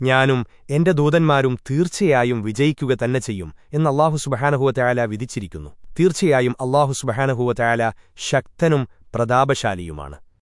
ഞാനും എന്റെ ദൂതന്മാരും തീർച്ചയായും വിജയിക്കുക തന്നെ ചെയ്യും എന്ന് അള്ളാഹു സുബഹാനഹുവത്തയാല വിധിച്ചിരിക്കുന്നു. തീർച്ചയായും അള്ളാഹു സുബഹാനഹുവത്തയാല ശക്തനും പ്രതാപശാലിയുമാണ്.